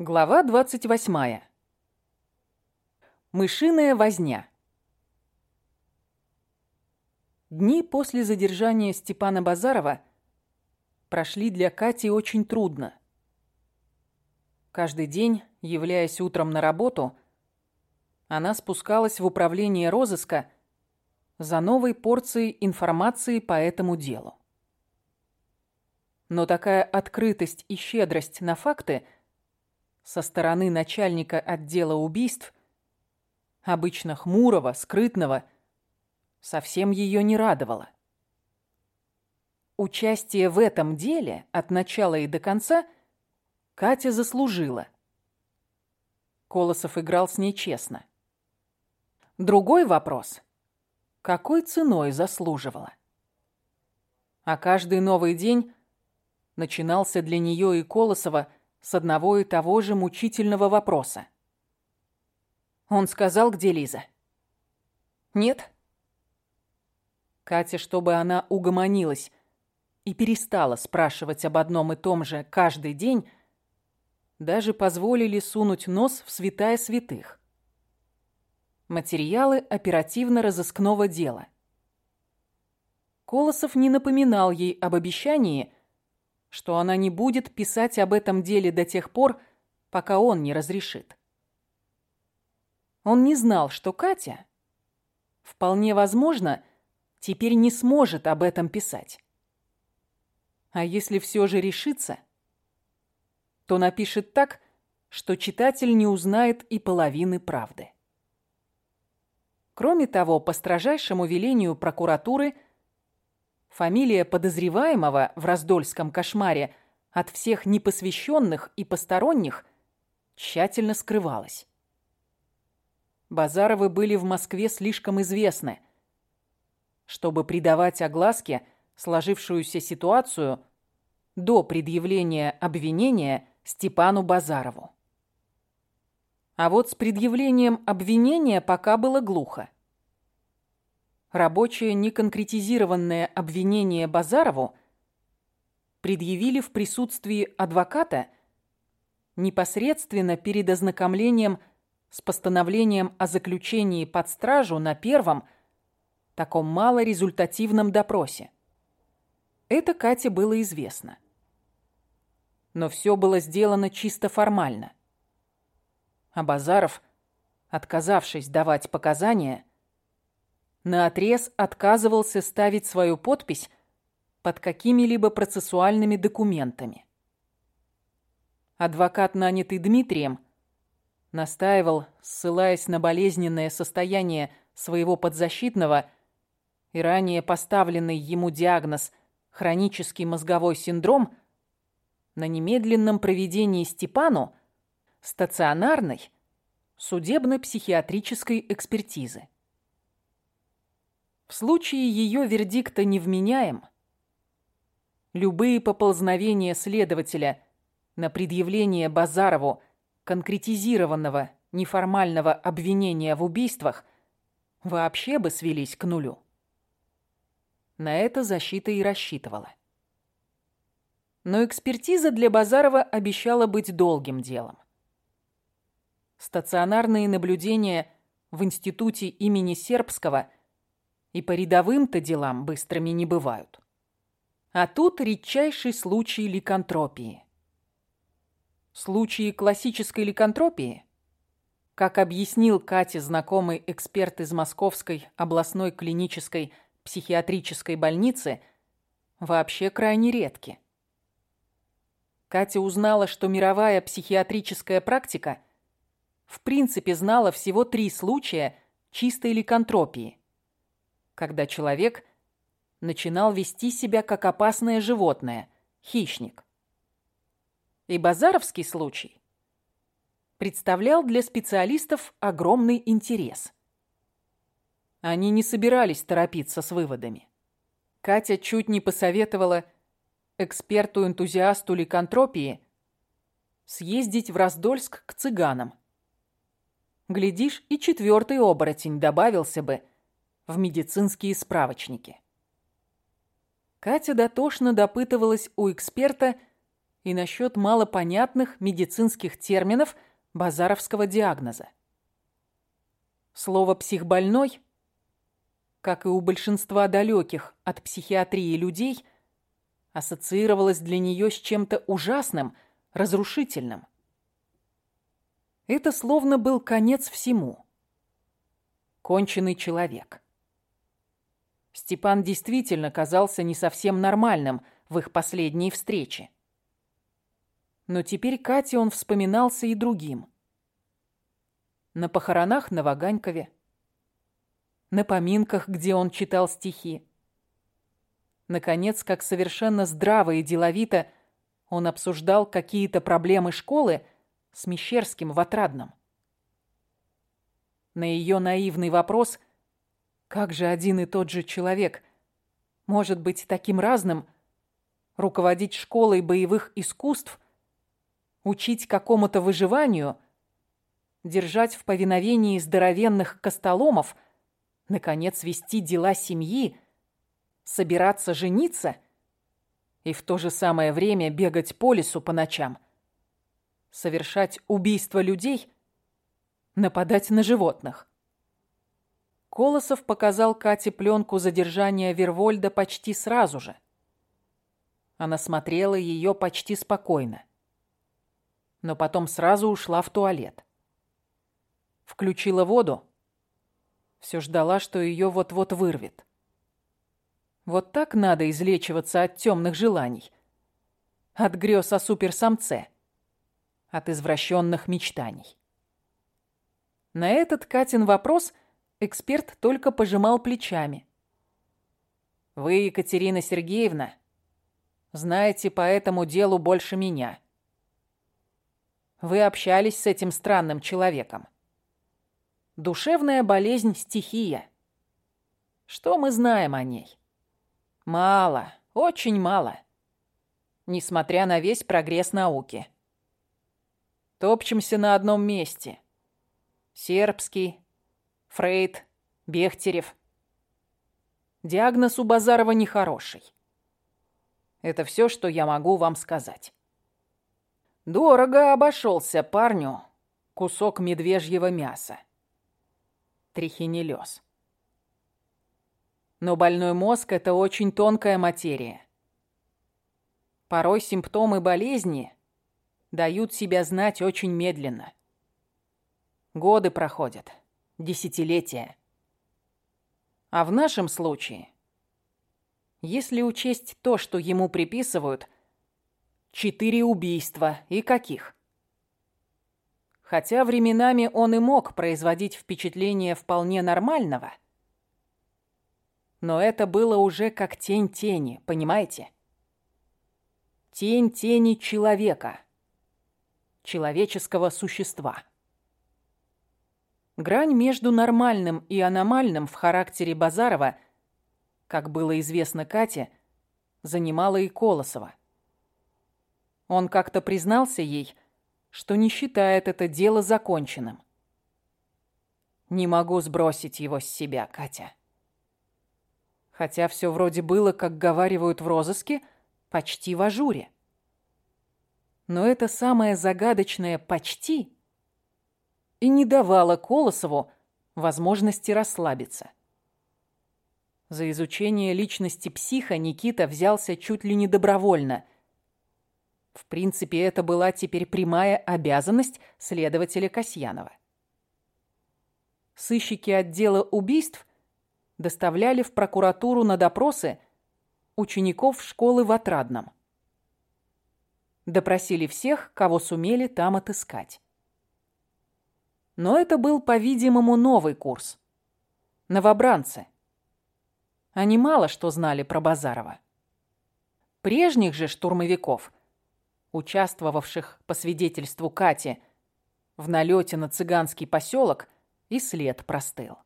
Глава 28. Мышиная возня. Дни после задержания Степана Базарова прошли для Кати очень трудно. Каждый день, являясь утром на работу, она спускалась в управление розыска за новой порцией информации по этому делу. Но такая открытость и щедрость на факты – со стороны начальника отдела убийств, обычно хмурого, скрытного, совсем ее не радовало. Участие в этом деле от начала и до конца Катя заслужила. Колосов играл с ней честно. Другой вопрос – какой ценой заслуживала? А каждый новый день начинался для нее и Колосова – с одного и того же мучительного вопроса. Он сказал, где Лиза. Нет. Катя, чтобы она угомонилась и перестала спрашивать об одном и том же каждый день, даже позволили сунуть нос в святая святых. Материалы оперативно-розыскного дела. Колосов не напоминал ей об обещании – что она не будет писать об этом деле до тех пор, пока он не разрешит. Он не знал, что Катя, вполне возможно, теперь не сможет об этом писать. А если все же решится, то напишет так, что читатель не узнает и половины правды. Кроме того, по строжайшему велению прокуратуры – Фамилия подозреваемого в раздольском кошмаре от всех непосвященных и посторонних тщательно скрывалась. Базаровы были в Москве слишком известны, чтобы придавать огласке сложившуюся ситуацию до предъявления обвинения Степану Базарову. А вот с предъявлением обвинения пока было глухо. Рабочее неконкретизированное обвинение Базарову предъявили в присутствии адвоката непосредственно перед ознакомлением с постановлением о заключении под стражу на первом, таком малорезультативном допросе. Это Кате было известно. Но все было сделано чисто формально. А Базаров, отказавшись давать показания, наотрез отказывался ставить свою подпись под какими-либо процессуальными документами. Адвокат, нанятый Дмитрием, настаивал, ссылаясь на болезненное состояние своего подзащитного и ранее поставленный ему диагноз хронический мозговой синдром, на немедленном проведении Степану стационарной судебно-психиатрической экспертизы. В случае ее вердикта невменяем, любые поползновения следователя на предъявление Базарову конкретизированного неформального обвинения в убийствах вообще бы свелись к нулю. На это защита и рассчитывала. Но экспертиза для Базарова обещала быть долгим делом. Стационарные наблюдения в институте имени Сербского – и по рядовым-то делам быстрыми не бывают. А тут редчайший случай ликантропии. Случаи классической ликантропии, как объяснил Кате знакомый эксперт из Московской областной клинической психиатрической больницы, вообще крайне редки. Катя узнала, что мировая психиатрическая практика в принципе знала всего три случая чистой ликантропии когда человек начинал вести себя как опасное животное, хищник. И базаровский случай представлял для специалистов огромный интерес. Они не собирались торопиться с выводами. Катя чуть не посоветовала эксперту-энтузиасту ликантропии съездить в Раздольск к цыганам. Глядишь, и четвертый оборотень добавился бы – в медицинские справочники. Катя дотошно допытывалась у эксперта, и насчет малопонятных медицинских терминов базаровского диагноза. Слово «психбольной», как и у большинства далеких от психиатрии людей, ассоциировалось для нее с чем-то ужасным, разрушительным. Это словно был конец всему. Конченый человек. Степан действительно казался не совсем нормальным в их последней встрече. Но теперь Кате он вспоминался и другим – на похоронах на Ваганькове, на поминках, где он читал стихи. Наконец, как совершенно здраво и деловито он обсуждал какие-то проблемы школы с Мещерским в Отрадном. На ее наивный вопрос, как же один и тот же человек может быть таким разным, руководить школой боевых искусств, учить какому-то выживанию – держать в повиновении здоровенных костоломов, наконец вести дела семьи, собираться жениться? И в то же самое время бегать по лесу по ночам, совершать убийства людей, нападать на животных. Колосов показал Кате пленку задержания Вервольда почти сразу же. Она смотрела ее почти спокойно. Но потом сразу ушла в туалет. Включила воду. Все ждала, что ее вот-вот вырвет. Вот так надо излечиваться от темных желаний. От грез о суперсамце. От извращенных мечтаний. На этот Катин вопрос эксперт только пожимал плечами. «Вы, Екатерина Сергеевна, знаете по этому делу больше меня. Вы общались с этим странным человеком. Душевная болезнь – стихия. Что мы знаем о ней? Мало, очень мало. Несмотря на весь прогресс науки. Топчемся на одном месте. Сербский, Фрейд, Бехтерев. Диагноз у Базарова нехороший. Это все, что я могу вам сказать. Дорого обошелся парню кусок медвежьего мяса трихинеллез. Но больной мозг – это очень тонкая материя. Порой симптомы болезни дают себя знать очень медленно. Годы проходят, десятилетия. А в нашем случае, если учесть то, что ему приписывают, четыре убийства и каких? Хотя временами он и мог производить впечатление вполне нормального. Но это было уже как тень тени, понимаете? Тень тени человека. Человеческого существа. Грань между нормальным и аномальным в характере Базарова, как было известно Кате, занимала и Колосова. Он как-то признался ей – что не считает это дело законченным. Не могу сбросить его с себя, Катя. Хотя все вроде было, как говаривают в розыске, почти в ажуре. Но это самое загадочное «почти» и не давало Колосову возможности расслабиться. За изучение личности психа Никита взялся чуть ли не добровольно – в принципе, это была теперь прямая обязанность следователя Касьянова. Сыщики отдела убийств доставляли в прокуратуру на допросы учеников школы в Отрадном. Допросили всех, кого сумели там отыскать. Но это был, по-видимому, новый курс. Новобранцы. Они мало что знали про Базарова. Прежних же штурмовиков – участвовавших по свидетельству Кати в налете на цыганский поселок, и след простыл.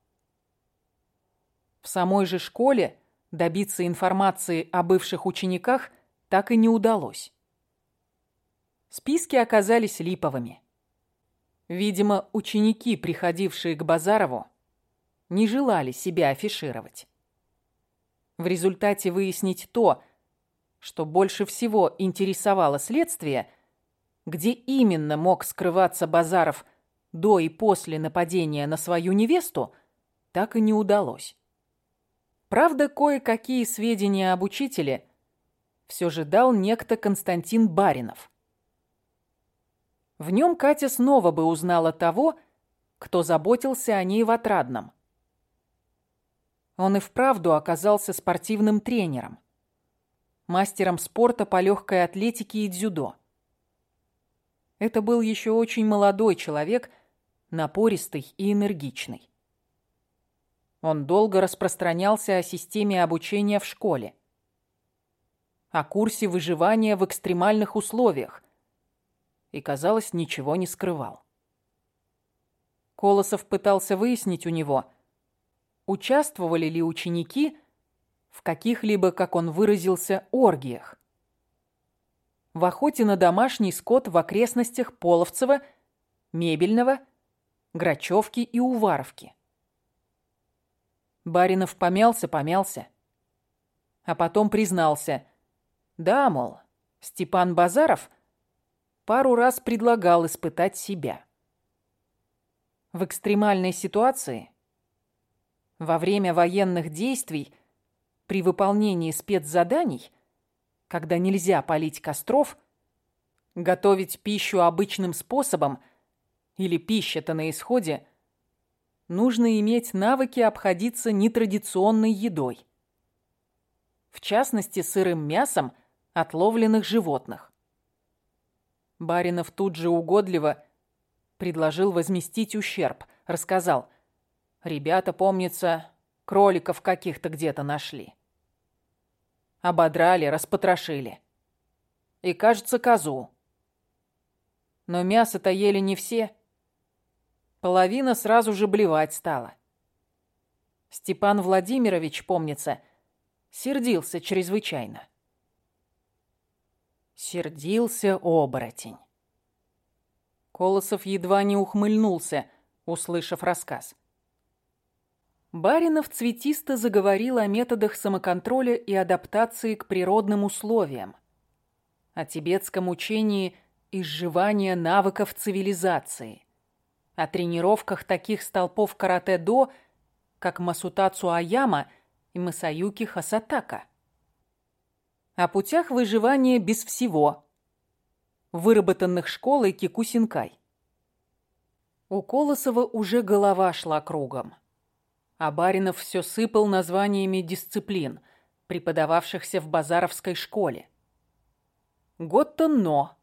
В самой же школе добиться информации о бывших учениках так и не удалось. Списки оказались липовыми. Видимо, ученики, приходившие к Базарову, не желали себя афишировать. В результате выяснить то, что больше всего интересовало следствие, где именно мог скрываться Базаров до и после нападения на свою невесту, так и не удалось. Правда, кое-какие сведения об учителе все же дал некто Константин Баринов. В нем Катя снова бы узнала того, кто заботился о ней в Отрадном. Он и вправду оказался спортивным тренером, мастером спорта по легкой атлетике и дзюдо. Это был еще очень молодой человек, напористый и энергичный. Он долго распространялся о системе обучения в школе, о курсе выживания в экстремальных условиях и, казалось, ничего не скрывал. Колосов пытался выяснить у него, участвовали ли ученики в каких-либо, как он выразился, оргиях. В охоте на домашний скот в окрестностях Половцева, Мебельного, Грачевки и Уваровки. Баринов помялся-помялся, а потом признался. Да, мол, Степан Базаров пару раз предлагал испытать себя. В экстремальной ситуации, во время военных действий, при выполнении спецзаданий, когда нельзя полить костров, готовить пищу обычным способом или пища-то на исходе – нужно иметь навыки обходиться нетрадиционной едой. В частности, сырым мясом отловленных животных. Баринов тут же угодливо предложил возместить ущерб. Рассказал, ребята, помнится, кроликов каких-то где-то нашли. Ободрали, распотрошили. И, кажется, козу. Но мясо-то ели не все. Половина сразу же блевать стала. Степан Владимирович, помнится, сердился чрезвычайно. Сердился оборотень. Колосов едва не ухмыльнулся, услышав рассказ. Баринов цветисто заговорил о методах самоконтроля и адаптации к природным условиям, о тибетском учении изживания навыков цивилизации – о тренировках таких столпов каратэ-до, как Масутацу Аяма и Масаюки Хасатака. О путях выживания без всего, выработанных школой Кикусинкай. У Колосова уже голова шла кругом, а Баринов все сыпал названиями дисциплин, преподававшихся в базаровской школе. Готто-но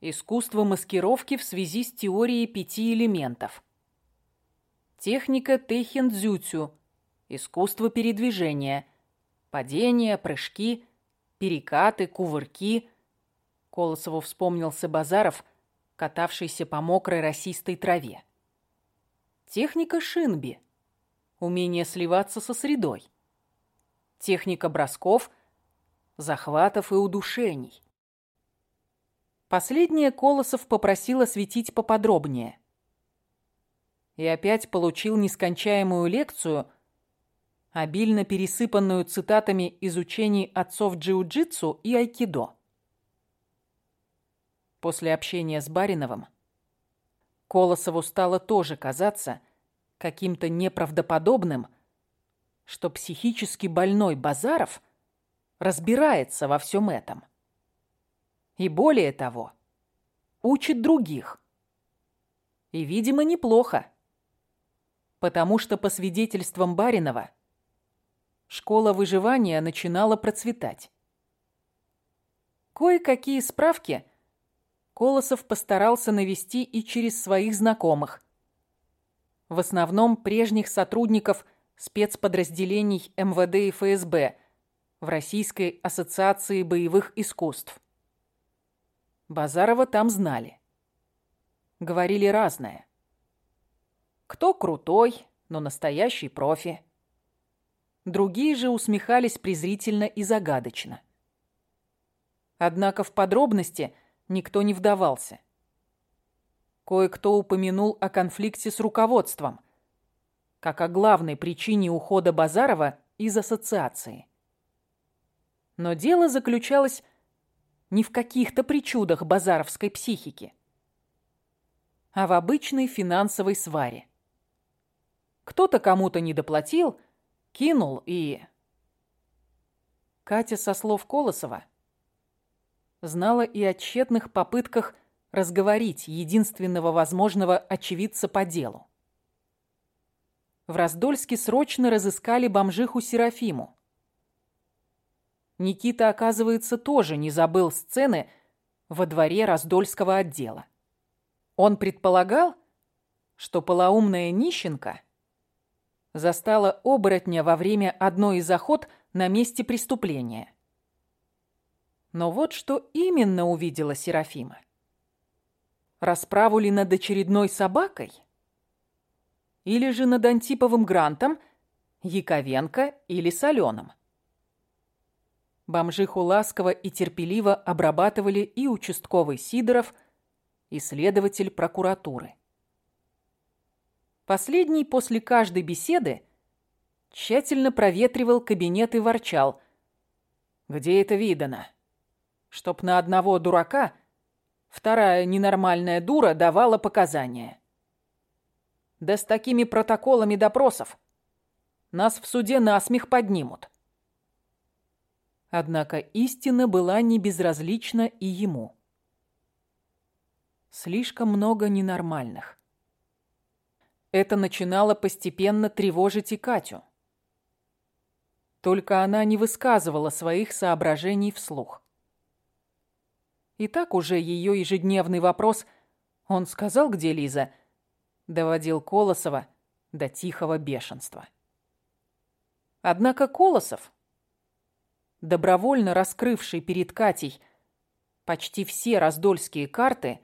Искусство маскировки в связи с теорией пяти элементов. Техника тэйхиндзюцю. Искусство передвижения. Падения, прыжки, перекаты, кувырки. Колосову вспомнился Базаров, катавшийся по мокрой росистой траве. Техника шинби. Умение сливаться со средой. Техника бросков, захватов и удушений. Последнее Колосов попросил осветить поподробнее. И опять получил нескончаемую лекцию, обильно пересыпанную цитатами из учений отцов джиу-джитсу и айкидо. После общения с Бариновым Колосову стало тоже казаться каким-то неправдоподобным, что психически больной Базаров разбирается во всем этом. И более того, учит других. И, видимо, неплохо. Потому что, по свидетельствам Баринова, школа выживания начинала процветать. Кое-какие справки Колосов постарался навести и через своих знакомых. В основном прежних сотрудников спецподразделений МВД и ФСБ в Российской ассоциации боевых искусств. Базарова там знали. Говорили разное. Кто крутой, но настоящий профи. Другие же усмехались презрительно и загадочно. Однако в подробности никто не вдавался. Кое-кто упомянул о конфликте с руководством, как о главной причине ухода Базарова из ассоциации. Но дело заключалось не в каких-то причудах базаровской психики, а в обычной финансовой сваре. Кто-то кому-то не доплатил, кинул и... Катя со слов Колосова знала и о тщетных попытках разговорить единственного возможного очевидца по делу. В Раздольске срочно разыскали бомжиху Серафиму. Никита, оказывается, тоже не забыл сцены во дворе Раздольского отдела. Он предполагал, что полоумная нищенка застала оборотня во время одной из охот на месте преступления. Но вот что именно увидела Серафима. Расправу ли над очередной собакой? Или же над Антиповым Грантом, Яковенко или Соленым? Бомжиху ласково и терпеливо обрабатывали и участковый Сидоров, и следователь прокуратуры. Последний после каждой беседы тщательно проветривал кабинет и ворчал. «Где это видано? Чтоб на одного дурака Вторая ненормальная дура давала показания. Да с такими протоколами допросов нас в суде насмех поднимут. Однако истина была не безразлична и ему. Слишком много ненормальных. Это начинало постепенно тревожить и Катю. Только она не высказывала своих соображений вслух. И так уже ее ежедневный вопрос «Он сказал, где Лиза?» доводил Колосова до тихого бешенства. Однако Колосов, добровольно раскрывший перед Катей почти все раздольские карты,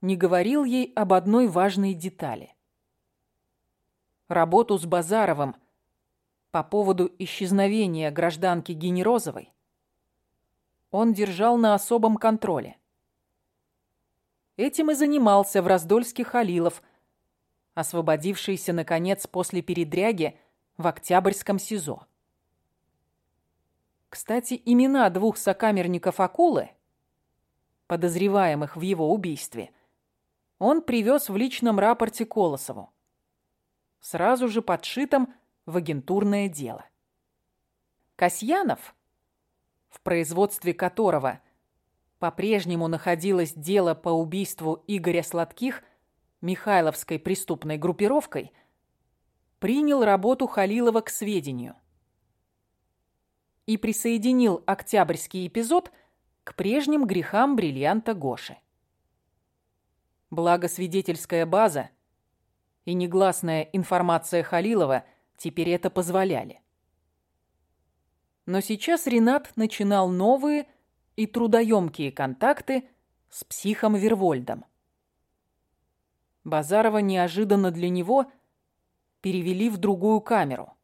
не говорил ей об одной важной детали. Работу с Базаровым по поводу исчезновения гражданки Генерозовой он держал на особом контроле. Этим и занимался в Раздольске Халилов, освободившийся, наконец, после передряги в Октябрьском СИЗО. Кстати, имена двух сокамерников Акулы, подозреваемых в его убийстве, он привез в личном рапорте Колосову, сразу же подшитом в агентурное дело. Касьянов – в производстве которого по-прежнему находилось дело по убийству Игоря Сладких Михайловской преступной группировкой, принял работу Халилова к сведению и присоединил октябрьский эпизод к прежним грехам бриллианта Гоши. Благо свидетельская база и негласная информация Халилова теперь это позволяли. Но сейчас Ренат начинал новые и трудоемкие контакты с психом Вервольдом. Базарова неожиданно для него перевели в другую камеру,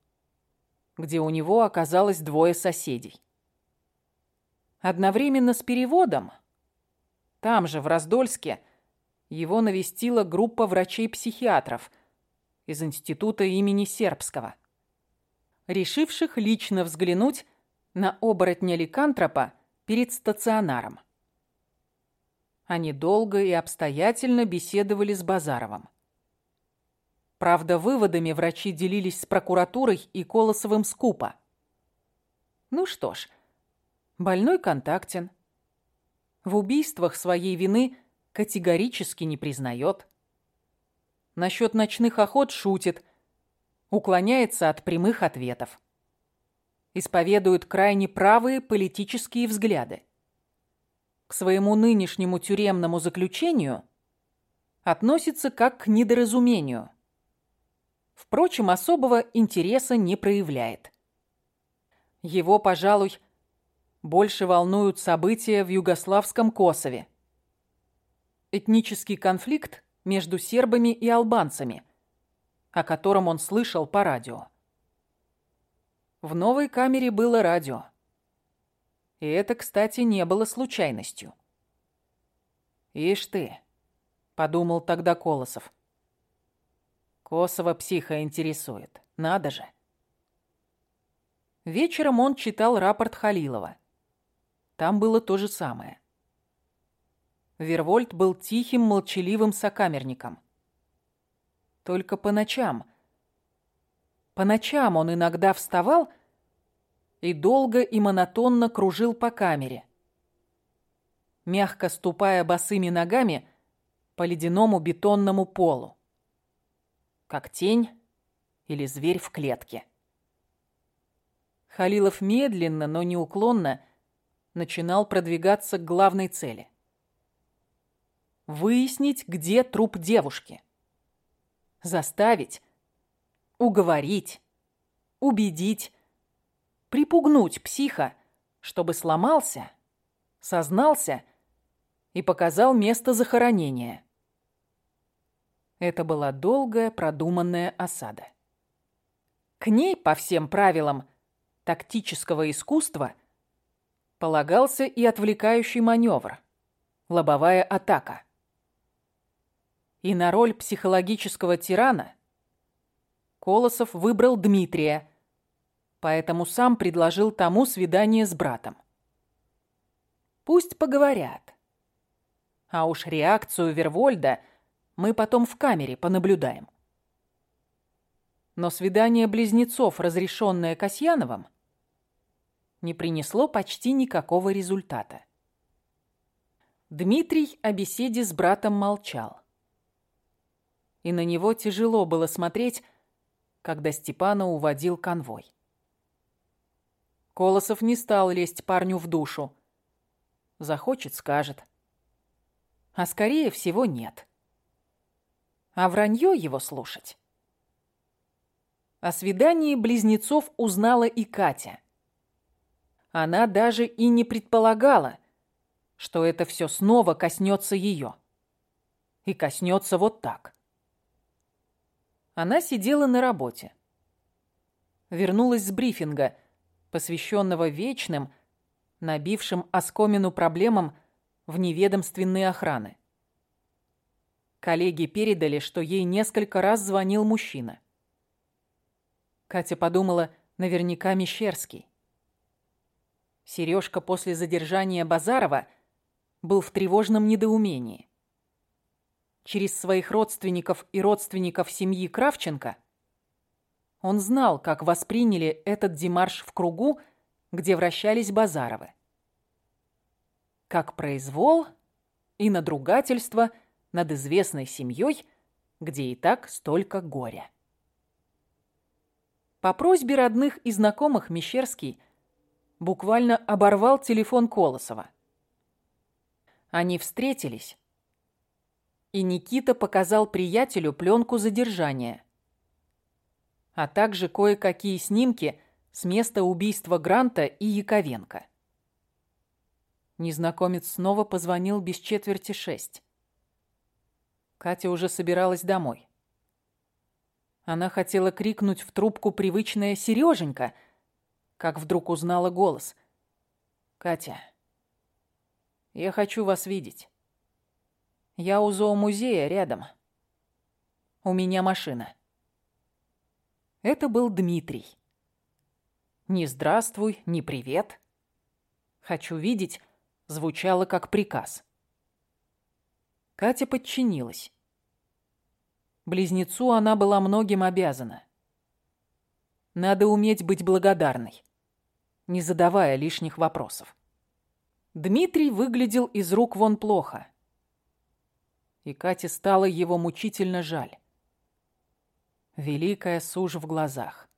где у него оказалось двое соседей. Одновременно с переводом, там же, в Раздольске, его навестила группа врачей-психиатров из института имени Сербского, решивших лично взглянуть на оборотня Ликантропа перед стационаром. Они долго и обстоятельно беседовали с Базаровым. Правда, выводами врачи делились с прокуратурой и Колосовым скупо. Ну что ж, больной контактен. В убийствах своей вины категорически не признает. Насчет ночных охот шутит, уклоняется от прямых ответов исповедует крайне правые политические взгляды. К своему нынешнему тюремному заключению относится как к недоразумению. Впрочем, особого интереса не проявляет. Его, пожалуй, больше волнуют события в югославском Косове. Этнический конфликт между сербами и албанцами, о котором он слышал по радио. В новой камере было радио. И это, кстати, не было случайностью. «Ишь ты», — подумал тогда Колосов. Косово психа интересует. Надо же. Вечером он читал рапорт Халилова. Там было то же самое. Вервольт был тихим, молчаливым сокамерником. Только по ночам. По ночам он иногда вставал и долго и монотонно кружил по камере, мягко ступая босыми ногами по ледяному бетонному полу, как тень или зверь в клетке. Халилов медленно, но неуклонно начинал продвигаться к главной цели. Выяснить, где труп девушки. Заставить, уговорить, убедить, припугнуть психа, чтобы сломался, сознался и показал место захоронения. Это была долгая продуманная осада. К ней, по всем правилам тактического искусства, полагался и отвлекающий маневр – лобовая атака. И на роль психологического тирана Колосов выбрал Дмитрия, поэтому сам предложил тому свидание с братом. Пусть поговорят. А уж реакцию Вервольда мы потом в камере понаблюдаем. Но свидание близнецов, разрешенное Касьяновым, не принесло почти никакого результата. Дмитрий о беседе с братом молчал. И на него тяжело было смотреть, когда Степана уводил конвой. Колосов не стал лезть парню в душу. Захочет, скажет. А скорее всего, нет. А вранье его слушать. О свидании близнецов узнала и Катя. Она даже и не предполагала, что это все снова коснется ее. И коснется вот так. Она сидела на работе. Вернулась с брифинга – посвященного вечным, набившим оскомину проблемам в неведомственной охраны. Коллеги передали, что ей несколько раз звонил мужчина. Катя подумала, наверняка Мещерский. Сережка после задержания Базарова был в тревожном недоумении. Через своих родственников и родственников семьи Кравченко он знал, как восприняли этот демарш в кругу, где вращались Базаровы. Как произвол и надругательство над известной семьей, где и так столько горя. По просьбе родных и знакомых Мещерский буквально оборвал телефон Колосова. Они встретились, и Никита показал приятелю пленку задержания, а также кое-какие снимки с места убийства Гранта и Яковенко. Незнакомец снова позвонил без четверти шесть. Катя уже собиралась домой. Она хотела крикнуть в трубку привычная «Сереженька!», как вдруг узнала голос. «Катя, я хочу вас видеть. Я у зоомузея рядом. У меня машина». Это был Дмитрий. Ни здравствуй, ни привет. Хочу видеть звучало как приказ. Катя подчинилась. Близнецу она была многим обязана. Надо уметь быть благодарной, не задавая лишних вопросов. Дмитрий выглядел из рук вон плохо. И Кате стало его мучительно жаль. Великая сушь в глазах.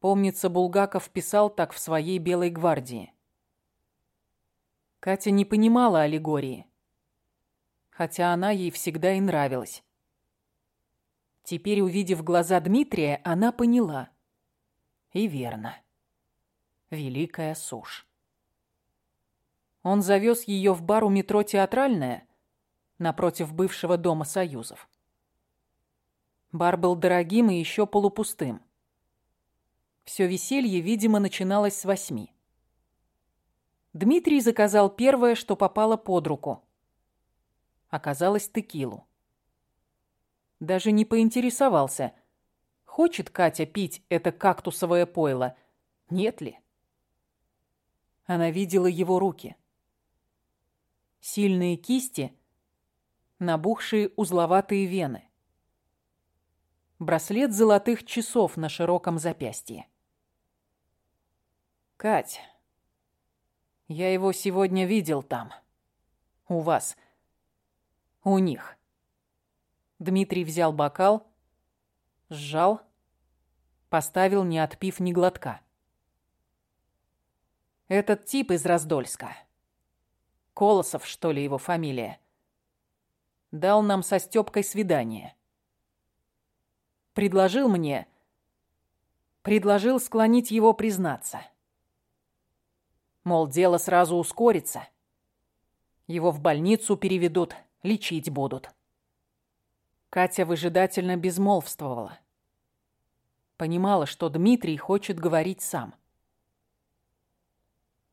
Помнится, Булгаков писал так в своей «Белой гвардии». Катя не понимала аллегории, хотя она ей всегда и нравилась. Теперь, увидев глаза Дмитрия, она поняла. И верно. Великая сушь. Он завез ее в бар у метро «Театральная» напротив бывшего дома Союзов. Бар был дорогим и еще полупустым. Все веселье, видимо, начиналось с восьми. Дмитрий заказал первое, что попало под руку. Оказалось текилу. Даже не поинтересовался, хочет Катя пить это кактусовое пойло, нет ли? Она видела его руки. Сильные кисти, набухшие узловатые вены. Браслет золотых часов на широком запястье. «Кать, я его сегодня видел там. У вас. У них». Дмитрий взял бокал, сжал, поставил, не отпив ни глотка. Этот тип из Раздольска. Колосов, что ли, его фамилия. Дал нам со Стёпкой свидание. Предложил мне... Предложил склонить его признаться. Мол, дело сразу ускорится. Его в больницу переведут, лечить будут. Катя выжидательно безмолвствовала. Понимала, что Дмитрий хочет говорить сам.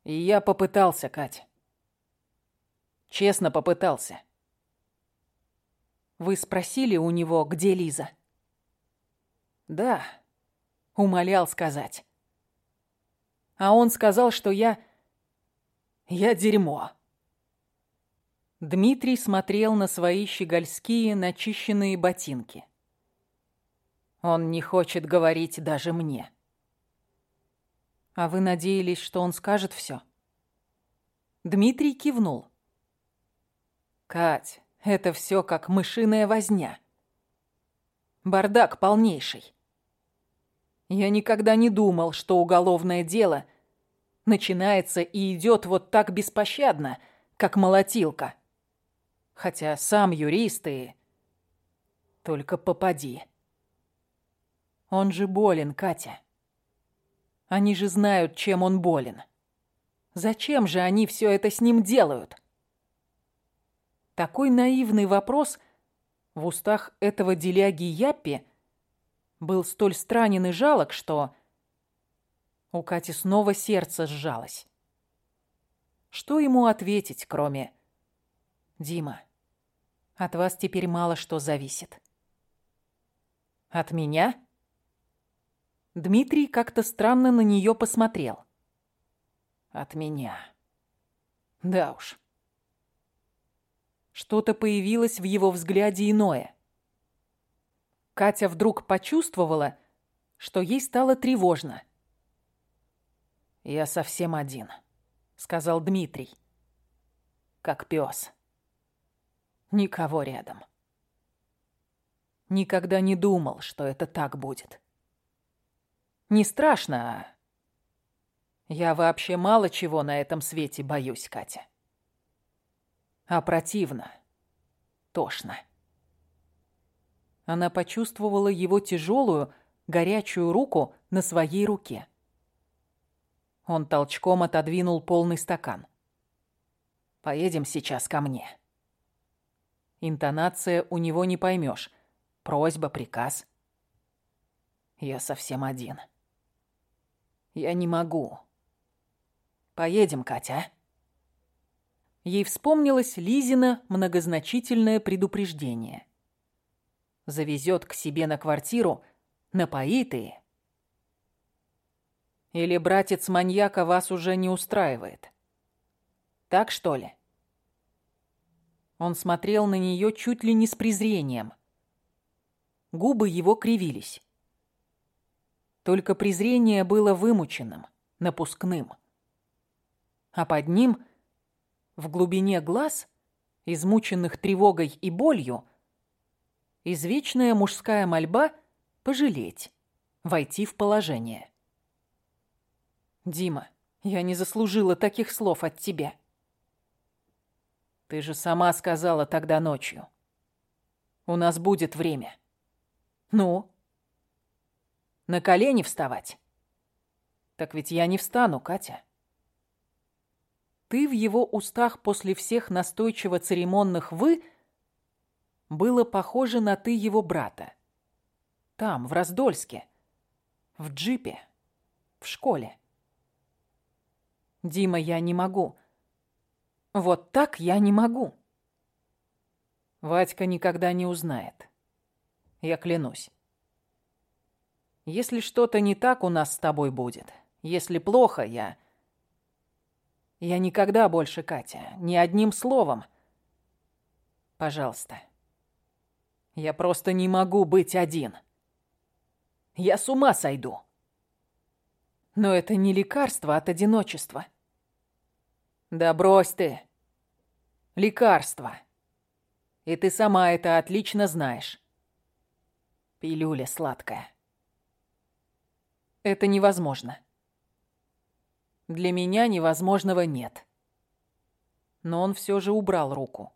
И я попытался, Кать. Честно попытался. Вы спросили у него, где Лиза? Да, умолял сказать. А он сказал, что я... Я дерьмо. Дмитрий смотрел на свои щегольские начищенные ботинки. Он не хочет говорить даже мне. А вы надеялись, что он скажет все? Дмитрий кивнул. Кать, это все как мышиная возня. Бардак полнейший. Я никогда не думал, что уголовное дело начинается и идет вот так беспощадно, как молотилка. Хотя сам юрист и... Только попади. Он же болен, Катя. Они же знают, чем он болен. Зачем же они все это с ним делают? Такой наивный вопрос в устах этого деляги Яппи был столь странен и жалок, что у Кати снова сердце сжалось. Что ему ответить, кроме «Дима, от вас теперь мало что зависит». «От меня?» Дмитрий как-то странно на нее посмотрел. От меня. Да уж. Что-то появилось в его взгляде иное. Катя вдруг почувствовала, что ей стало тревожно. «Я совсем один», — сказал Дмитрий. «Как пес. Никого рядом». Никогда не думал, что это так будет. Не страшно, а... Я вообще мало чего на этом свете боюсь, Катя. А противно. Тошно. Она почувствовала его тяжелую, горячую руку на своей руке. Он толчком отодвинул полный стакан. «Поедем сейчас ко мне». Интонация у него не поймешь. Просьба, приказ. Я совсем один. Я не могу. Поедем, Катя. Ей вспомнилось Лизина многозначительное предупреждение. Завезет к себе на квартиру, напоит. Или братец маньяка вас уже не устраивает? Так что ли? Он смотрел на нее чуть ли не с презрением. Губы его кривились. Только презрение было вымученным, напускным. А под ним, в глубине глаз, измученных тревогой и болью, извечная мужская мольба пожалеть, войти в положение. «Дима, я не заслужила таких слов от тебя». «Ты же сама сказала тогда ночью. У нас будет время». «Ну?» На колени вставать? Так ведь я не встану, Катя. Ты в его устах после всех настойчиво церемонных «вы» было похоже на ты его брата. Там, в Раздольске, в джипе, в школе. Дима, я не могу. Вот так я не могу. Вадька никогда не узнает. Я клянусь. Если что-то не так у нас с тобой будет, если плохо, я... Я никогда больше, Катя, ни одним словом. Пожалуйста. Я просто не могу быть один. Я с ума сойду. Но это не лекарство от одиночества. Да брось ты. Лекарство. И ты сама это отлично знаешь. Пилюля сладкая. Это невозможно. Для меня невозможного нет. Но он все же убрал руку.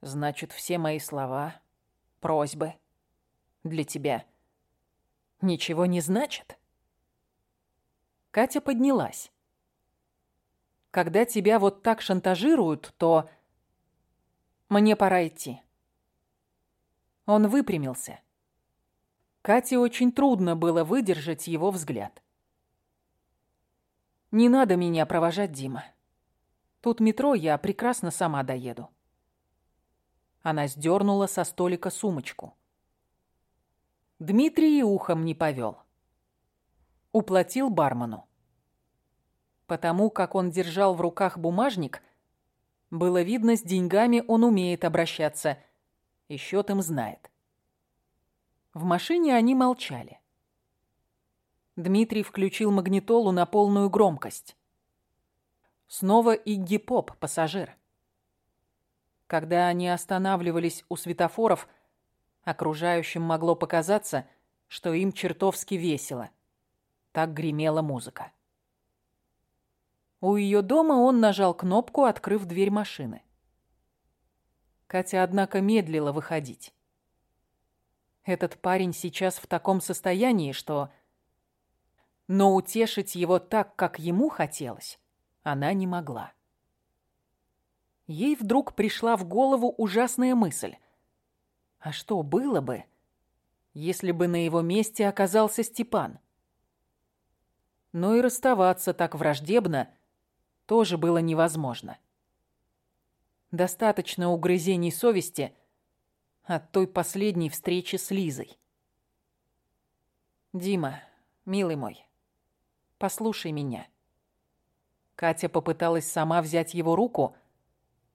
Значит, все мои слова, просьбы для тебя ничего не значат? Катя поднялась. Когда тебя вот так шантажируют, то... Мне пора идти. Он выпрямился. Кате очень трудно было выдержать его взгляд. «Не надо меня провожать, Дима. Тут метро, я прекрасно сама доеду». Она сдернула со столика сумочку. Дмитрий ухом не повел. Уплатил бармену. Потому как он держал в руках бумажник, было видно, с деньгами он умеет обращаться и счет им знает. В машине они молчали. Дмитрий включил магнитолу на полную громкость. Снова Игги Поп, пассажир. Когда они останавливались у светофоров, окружающим могло показаться, что им чертовски весело. Так гремела музыка. У ее дома он нажал кнопку, открыв дверь машины. Катя, однако, медлила выходить. Этот парень сейчас в таком состоянии, что... Но утешить его так, как ему хотелось, она не могла. Ей вдруг пришла в голову ужасная мысль. А что было бы, если бы на его месте оказался Степан? Но и расставаться так враждебно тоже было невозможно. Достаточно угрызений совести – от той последней встречи с Лизой. «Дима, милый мой, послушай меня». Катя попыталась сама взять его руку,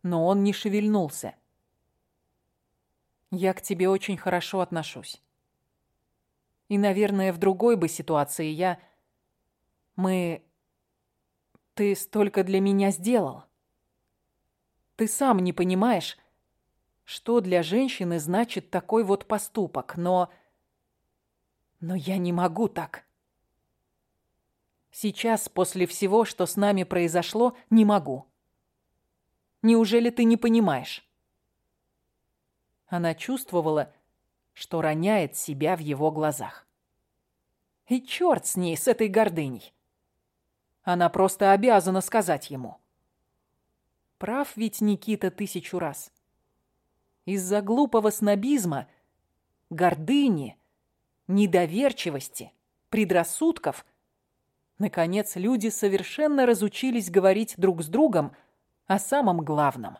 но он не шевельнулся. «Я к тебе очень хорошо отношусь. И, наверное, в другой бы ситуации я... Мы... Ты столько для меня сделал. Ты сам не понимаешь, что для женщины значит такой вот поступок, но... Но я не могу так. Сейчас, после всего, что с нами произошло, не могу. Неужели ты не понимаешь? Она чувствовала, что роняет себя в его глазах. И черт с ней, с этой гордыней. Она просто обязана сказать ему. Прав ведь Никита тысячу раз. Из-за глупого снобизма, гордыни, недоверчивости, предрассудков, наконец, люди совершенно разучились говорить друг с другом о самом главном.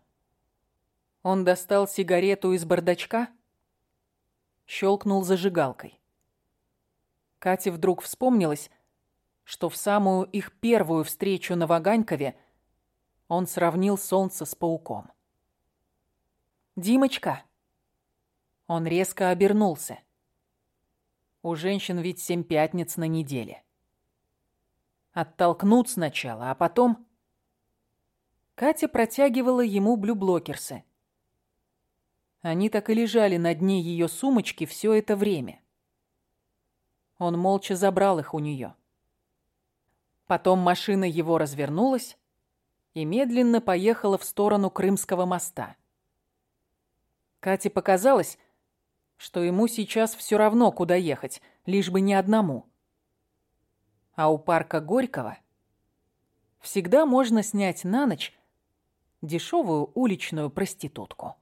Он достал сигарету из бардачка, щелкнул зажигалкой. Кате вдруг вспомнилось, что в самую их первую встречу на Ваганькове он сравнил солнце с пауком. «Димочка!» Он резко обернулся. У женщин ведь семь пятниц на неделе. Оттолкнут сначала, а потом... Катя протягивала ему блюблокерсы. Они так и лежали на дне ее сумочки все это время. Он молча забрал их у нее. Потом машина его развернулась и медленно поехала в сторону Крымского моста. Кате показалось, что ему сейчас все равно, куда ехать, лишь бы не одному. А у парка Горького всегда можно снять на ночь дешевую уличную проститутку.